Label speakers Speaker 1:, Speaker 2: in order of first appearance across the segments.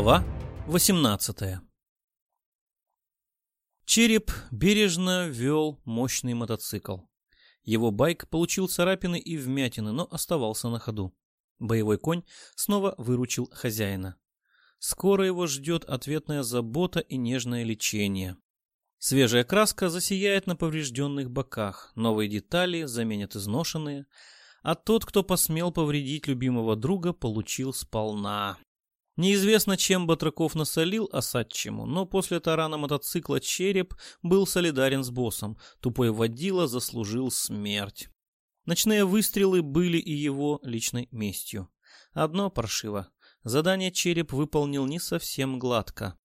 Speaker 1: Глава 18 Череп бережно вел мощный мотоцикл. Его байк получил царапины и вмятины, но оставался на ходу. Боевой конь снова выручил хозяина. Скоро его ждет ответная забота и нежное лечение. Свежая краска засияет на поврежденных боках, новые детали заменят изношенные, а тот, кто посмел повредить любимого друга, получил сполна. Неизвестно, чем Батраков насолил Осадчему, но после тарана мотоцикла «Череп» был солидарен с боссом. Тупой водила заслужил смерть. Ночные выстрелы были и его личной местью. Одно паршиво. Задание «Череп» выполнил не совсем гладко.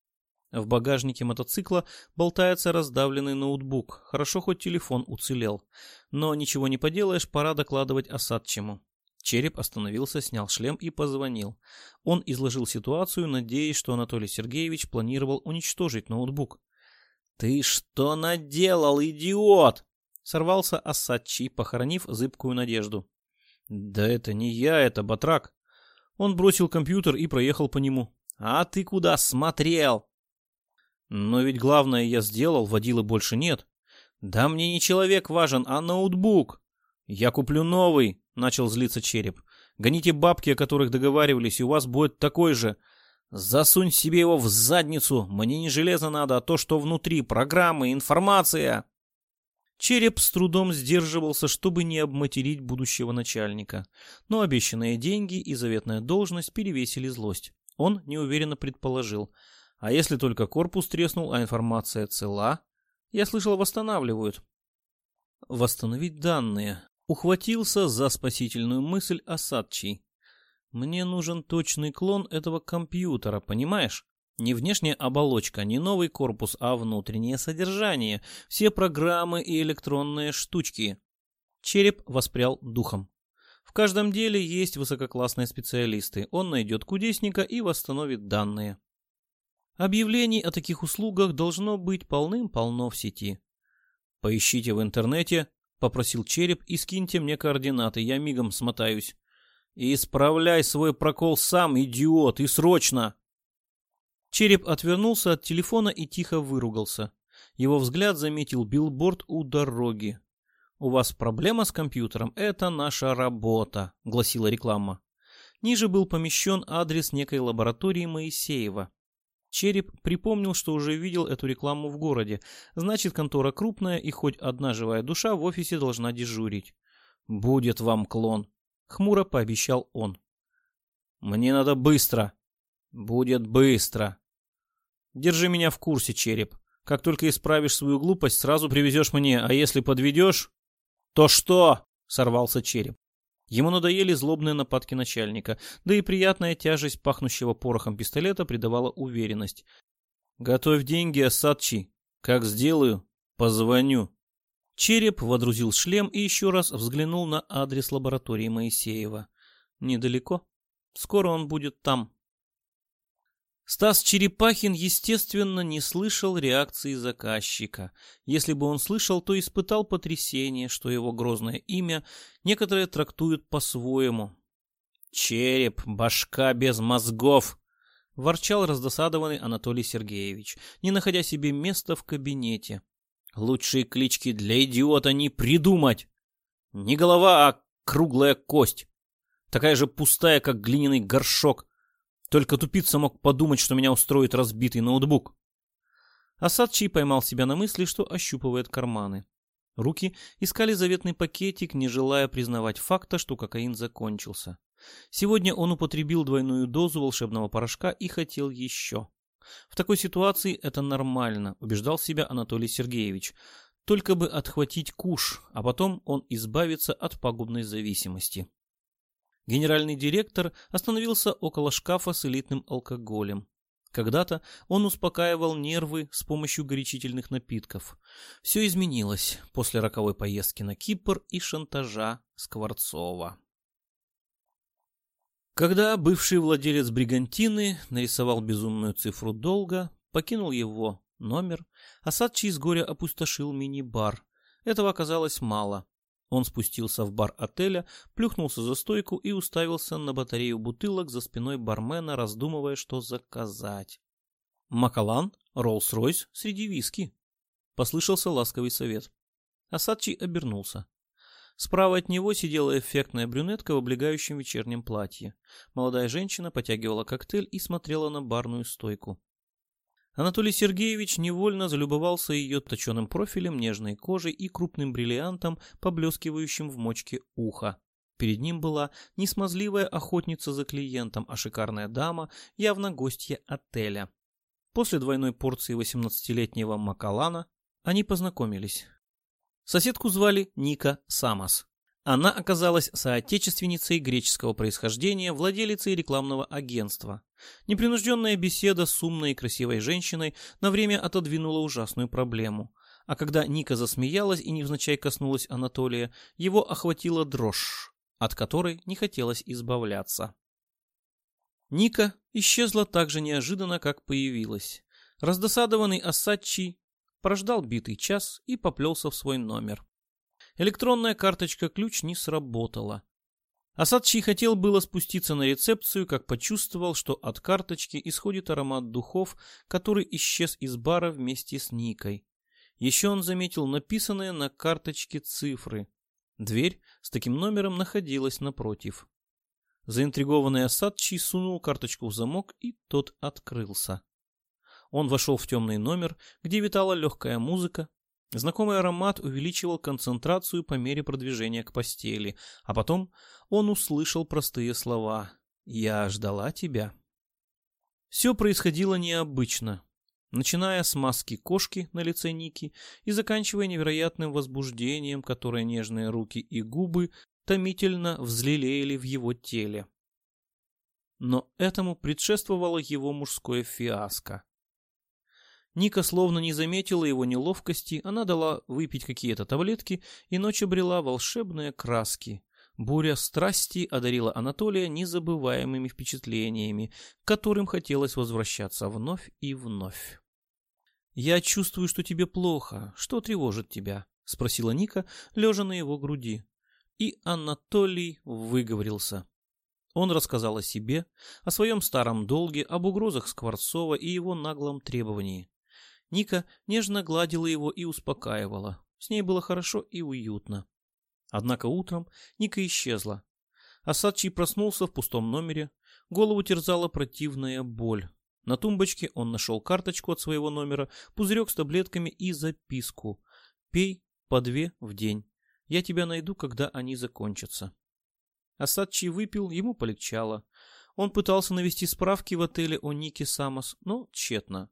Speaker 1: В багажнике мотоцикла болтается раздавленный ноутбук. Хорошо, хоть телефон уцелел. Но ничего не поделаешь, пора докладывать Осадчему. Череп остановился, снял шлем и позвонил. Он изложил ситуацию, надеясь, что Анатолий Сергеевич планировал уничтожить ноутбук. «Ты что наделал, идиот?» Сорвался Осадчий, похоронив зыбкую надежду. «Да это не я, это Батрак». Он бросил компьютер и проехал по нему. «А ты куда смотрел?» «Но ведь главное я сделал, водила больше нет». «Да мне не человек важен, а ноутбук». «Я куплю новый», — начал злиться череп. «Гоните бабки, о которых договаривались, и у вас будет такой же. Засунь себе его в задницу. Мне не железо надо, а то, что внутри. Программы, информация». Череп с трудом сдерживался, чтобы не обматерить будущего начальника. Но обещанные деньги и заветная должность перевесили злость. Он неуверенно предположил. А если только корпус треснул, а информация цела? Я слышал, восстанавливают. Восстановить данные. Ухватился за спасительную мысль Осадчий. Мне нужен точный клон этого компьютера, понимаешь? Не внешняя оболочка, не новый корпус, а внутреннее содержание. Все программы и электронные штучки. Череп воспрял духом. В каждом деле есть высококлассные специалисты. Он найдет кудесника и восстановит данные. Объявлений о таких услугах должно быть полным-полно в сети. Поищите в интернете — попросил череп, — и скиньте мне координаты, я мигом смотаюсь. И исправляй свой прокол сам, идиот, и срочно! Череп отвернулся от телефона и тихо выругался. Его взгляд заметил билборд у дороги. «У вас проблема с компьютером? Это наша работа», — гласила реклама. Ниже был помещен адрес некой лаборатории Моисеева. Череп припомнил, что уже видел эту рекламу в городе. Значит, контора крупная, и хоть одна живая душа в офисе должна дежурить. «Будет вам клон», — хмуро пообещал он. «Мне надо быстро». «Будет быстро». «Держи меня в курсе, Череп. Как только исправишь свою глупость, сразу привезешь мне, а если подведешь...» «То что?» — сорвался Череп. Ему надоели злобные нападки начальника, да и приятная тяжесть пахнущего порохом пистолета придавала уверенность. «Готовь деньги, Асадчи. Как сделаю, позвоню». Череп водрузил шлем и еще раз взглянул на адрес лаборатории Моисеева. «Недалеко. Скоро он будет там». Стас Черепахин, естественно, не слышал реакции заказчика. Если бы он слышал, то испытал потрясение, что его грозное имя некоторые трактуют по-своему. «Череп, башка без мозгов!» — ворчал раздосадованный Анатолий Сергеевич, не находя себе места в кабинете. «Лучшие клички для идиота не придумать! Не голова, а круглая кость, такая же пустая, как глиняный горшок» Только тупица мог подумать, что меня устроит разбитый ноутбук. Асадчий поймал себя на мысли, что ощупывает карманы. Руки искали заветный пакетик, не желая признавать факта, что кокаин закончился. Сегодня он употребил двойную дозу волшебного порошка и хотел еще. В такой ситуации это нормально, убеждал себя Анатолий Сергеевич. Только бы отхватить куш, а потом он избавится от пагубной зависимости. Генеральный директор остановился около шкафа с элитным алкоголем. Когда-то он успокаивал нервы с помощью горячительных напитков. Все изменилось после роковой поездки на Кипр и шантажа Скворцова. Когда бывший владелец бригантины нарисовал безумную цифру долга, покинул его номер, Асадчий с горя опустошил мини-бар. Этого оказалось мало. Он спустился в бар отеля, плюхнулся за стойку и уставился на батарею бутылок за спиной бармена, раздумывая, что заказать. Макалан, Роллс-Ройс среди виски. Послышался ласковый совет. Асадчи обернулся. Справа от него сидела эффектная брюнетка в облегающем вечернем платье. Молодая женщина потягивала коктейль и смотрела на барную стойку. Анатолий Сергеевич невольно залюбовался ее точеным профилем, нежной кожей и крупным бриллиантом, поблескивающим в мочке уха. Перед ним была не смазливая охотница за клиентом, а шикарная дама, явно гостья отеля. После двойной порции 18-летнего Макалана они познакомились. Соседку звали Ника Самос. Она оказалась соотечественницей греческого происхождения, владелицей рекламного агентства. Непринужденная беседа с умной и красивой женщиной на время отодвинула ужасную проблему. А когда Ника засмеялась и невзначай коснулась Анатолия, его охватила дрожь, от которой не хотелось избавляться. Ника исчезла так же неожиданно, как появилась. Раздосадованный Асачи прождал битый час и поплелся в свой номер. Электронная карточка-ключ не сработала. Асадчий хотел было спуститься на рецепцию, как почувствовал, что от карточки исходит аромат духов, который исчез из бара вместе с Никой. Еще он заметил написанные на карточке цифры. Дверь с таким номером находилась напротив. Заинтригованный Асадчий сунул карточку в замок, и тот открылся. Он вошел в темный номер, где витала легкая музыка, Знакомый аромат увеличивал концентрацию по мере продвижения к постели, а потом он услышал простые слова «Я ждала тебя». Все происходило необычно, начиная с маски кошки на лице Ники и заканчивая невероятным возбуждением, которое нежные руки и губы томительно взлелеяли в его теле. Но этому предшествовало его мужское фиаско. Ника словно не заметила его неловкости, она дала выпить какие-то таблетки, и ночь обрела волшебные краски. Буря страсти одарила Анатолия незабываемыми впечатлениями, к которым хотелось возвращаться вновь и вновь. «Я чувствую, что тебе плохо. Что тревожит тебя?» — спросила Ника, лежа на его груди. И Анатолий выговорился. Он рассказал о себе, о своем старом долге, об угрозах Скворцова и его наглом требовании. Ника нежно гладила его и успокаивала. С ней было хорошо и уютно. Однако утром Ника исчезла. Асадчий проснулся в пустом номере. Голову терзала противная боль. На тумбочке он нашел карточку от своего номера, пузырек с таблетками и записку. «Пей по две в день. Я тебя найду, когда они закончатся». Асадчий выпил, ему полегчало. Он пытался навести справки в отеле о Нике Самос, но тщетно.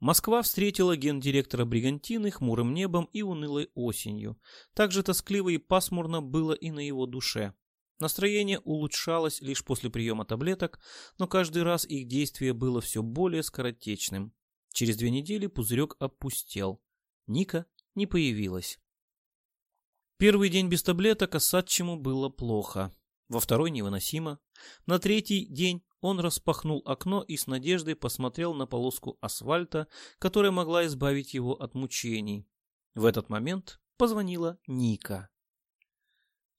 Speaker 1: Москва встретила гендиректора Бригантины хмурым небом и унылой осенью. Так же тоскливо и пасмурно было и на его душе. Настроение улучшалось лишь после приема таблеток, но каждый раз их действие было все более скоротечным. Через две недели пузырек опустел. Ника не появилась. Первый день без таблеток Осадчему было плохо. Во второй невыносимо. На третий день он распахнул окно и с надеждой посмотрел на полоску асфальта, которая могла избавить его от мучений. В этот момент позвонила Ника.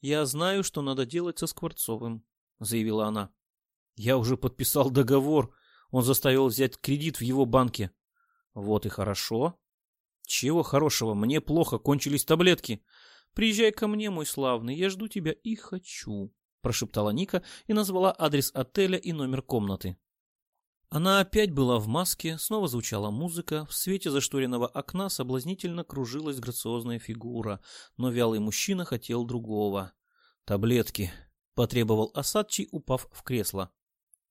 Speaker 1: «Я знаю, что надо делать со Скворцовым», — заявила она. «Я уже подписал договор. Он заставил взять кредит в его банке». «Вот и хорошо». «Чего хорошего? Мне плохо, кончились таблетки. Приезжай ко мне, мой славный, я жду тебя и хочу» прошептала Ника и назвала адрес отеля и номер комнаты. Она опять была в маске, снова звучала музыка, в свете зашторенного окна соблазнительно кружилась грациозная фигура, но вялый мужчина хотел другого. «Таблетки», — потребовал Асадчий, упав в кресло.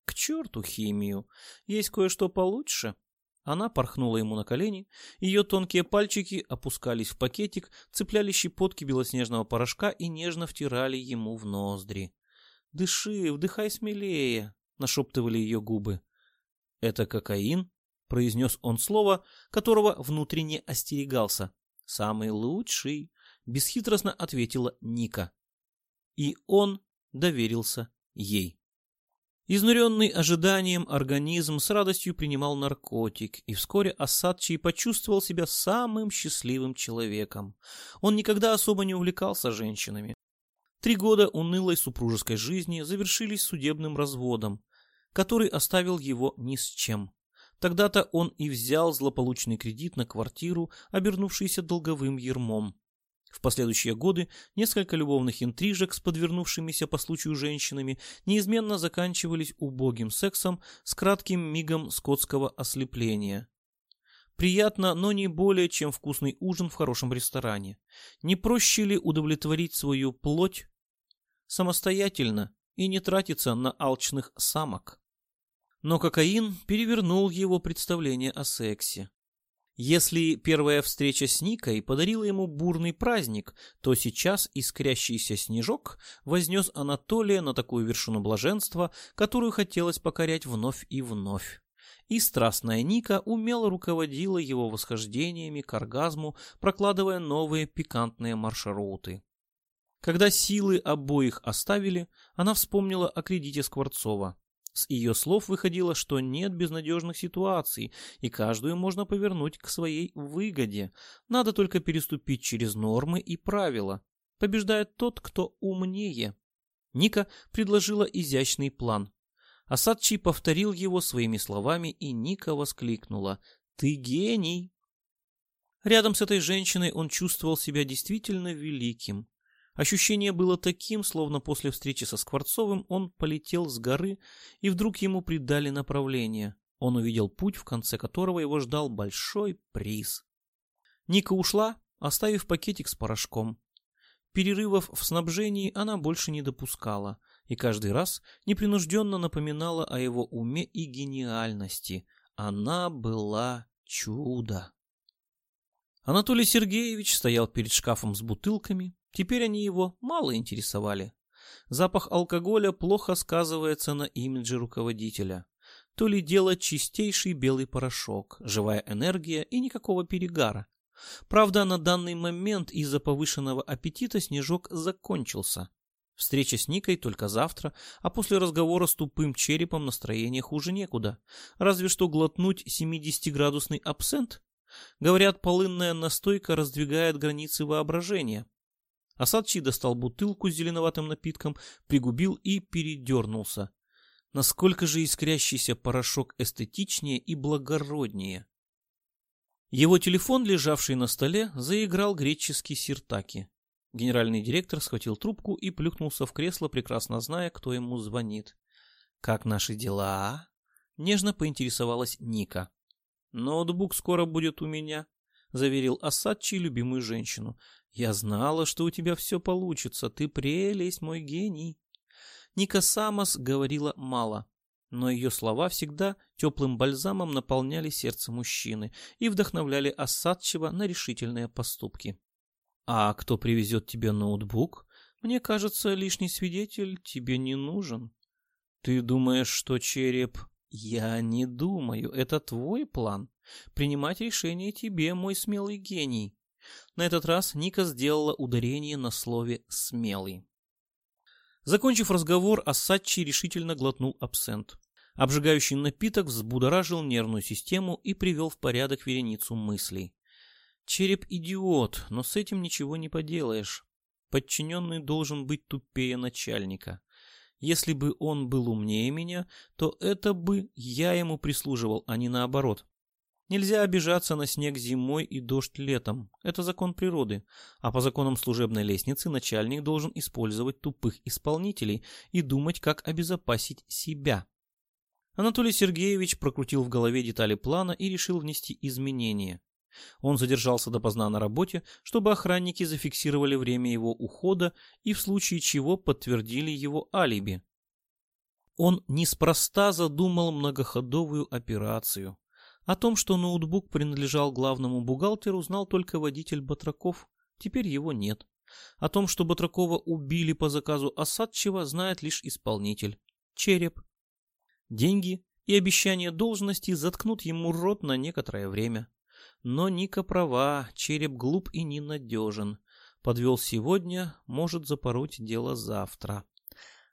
Speaker 1: «К черту химию! Есть кое-что получше!» Она порхнула ему на колени, ее тонкие пальчики опускались в пакетик, цепляли щепотки белоснежного порошка и нежно втирали ему в ноздри. «Дыши, вдыхай смелее», — нашептывали ее губы. «Это кокаин?» — произнес он слово, которого внутренне остерегался. «Самый лучший», — бесхитростно ответила Ника. И он доверился ей. Изнуренный ожиданием организм с радостью принимал наркотик, и вскоре Асадчий почувствовал себя самым счастливым человеком. Он никогда особо не увлекался женщинами. Три года унылой супружеской жизни завершились судебным разводом, который оставил его ни с чем. Тогда-то он и взял злополучный кредит на квартиру, обернувшийся долговым ермом. В последующие годы несколько любовных интрижек с подвернувшимися по случаю женщинами неизменно заканчивались убогим сексом с кратким мигом скотского ослепления. Приятно, но не более, чем вкусный ужин в хорошем ресторане. Не проще ли удовлетворить свою плоть самостоятельно и не тратиться на алчных самок? Но кокаин перевернул его представление о сексе. Если первая встреча с Никой подарила ему бурный праздник, то сейчас искрящийся снежок вознес Анатолия на такую вершину блаженства, которую хотелось покорять вновь и вновь. И страстная Ника умело руководила его восхождениями к оргазму, прокладывая новые пикантные маршруты. Когда силы обоих оставили, она вспомнила о кредите Скворцова. С ее слов выходило, что нет безнадежных ситуаций, и каждую можно повернуть к своей выгоде. Надо только переступить через нормы и правила. Побеждает тот, кто умнее. Ника предложила изящный план. Асадчий повторил его своими словами, и Ника воскликнула «Ты гений!». Рядом с этой женщиной он чувствовал себя действительно великим. Ощущение было таким, словно после встречи со Скворцовым он полетел с горы, и вдруг ему придали направление. Он увидел путь, в конце которого его ждал большой приз. Ника ушла, оставив пакетик с порошком. Перерывов в снабжении она больше не допускала, и каждый раз непринужденно напоминала о его уме и гениальности. Она была чудо. Анатолий Сергеевич стоял перед шкафом с бутылками, Теперь они его мало интересовали. Запах алкоголя плохо сказывается на имидже руководителя. То ли дело чистейший белый порошок, живая энергия и никакого перегара. Правда, на данный момент из-за повышенного аппетита снежок закончился. Встреча с Никой только завтра, а после разговора с тупым черепом настроение хуже некуда. Разве что глотнуть 70-градусный абсент. Говорят, полынная настойка раздвигает границы воображения. Асадчий достал бутылку с зеленоватым напитком, пригубил и передернулся. Насколько же искрящийся порошок эстетичнее и благороднее. Его телефон, лежавший на столе, заиграл греческий сиртаки. Генеральный директор схватил трубку и плюхнулся в кресло, прекрасно зная, кто ему звонит. «Как наши дела?» — нежно поинтересовалась Ника. «Ноутбук скоро будет у меня», — заверил Асадчий любимую женщину. «Я знала, что у тебя все получится. Ты прелесть, мой гений». Ника Самос говорила мало, но ее слова всегда теплым бальзамом наполняли сердце мужчины и вдохновляли Осадчева на решительные поступки. «А кто привезет тебе ноутбук? Мне кажется, лишний свидетель тебе не нужен». «Ты думаешь, что череп...» «Я не думаю. Это твой план. Принимать решение тебе, мой смелый гений. На этот раз Ника сделала ударение на слове «смелый». Закончив разговор, Ассачи решительно глотнул абсент. Обжигающий напиток взбудоражил нервную систему и привел в порядок вереницу мыслей. Череп идиот, но с этим ничего не поделаешь. Подчиненный должен быть тупее начальника. Если бы он был умнее меня, то это бы я ему прислуживал, а не наоборот. Нельзя обижаться на снег зимой и дождь летом. Это закон природы. А по законам служебной лестницы начальник должен использовать тупых исполнителей и думать, как обезопасить себя. Анатолий Сергеевич прокрутил в голове детали плана и решил внести изменения. Он задержался допоздна на работе, чтобы охранники зафиксировали время его ухода и в случае чего подтвердили его алиби. Он неспроста задумал многоходовую операцию. О том, что ноутбук принадлежал главному бухгалтеру, знал только водитель Батраков. Теперь его нет. О том, что Батракова убили по заказу Осадчева, знает лишь исполнитель. Череп. Деньги и обещание должности заткнут ему рот на некоторое время. Но Ника права, череп глуп и ненадежен. Подвел сегодня, может запороть дело завтра.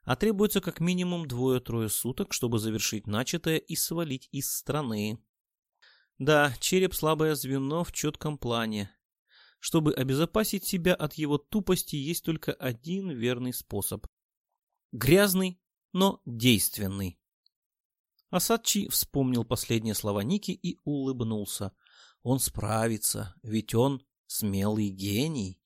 Speaker 1: а требуется как минимум двое-трое суток, чтобы завершить начатое и свалить из страны. Да, череп слабое звено в четком плане. Чтобы обезопасить себя от его тупости, есть только один верный способ. Грязный, но действенный. Асадчи вспомнил последние слова Ники и улыбнулся. Он справится, ведь он смелый гений.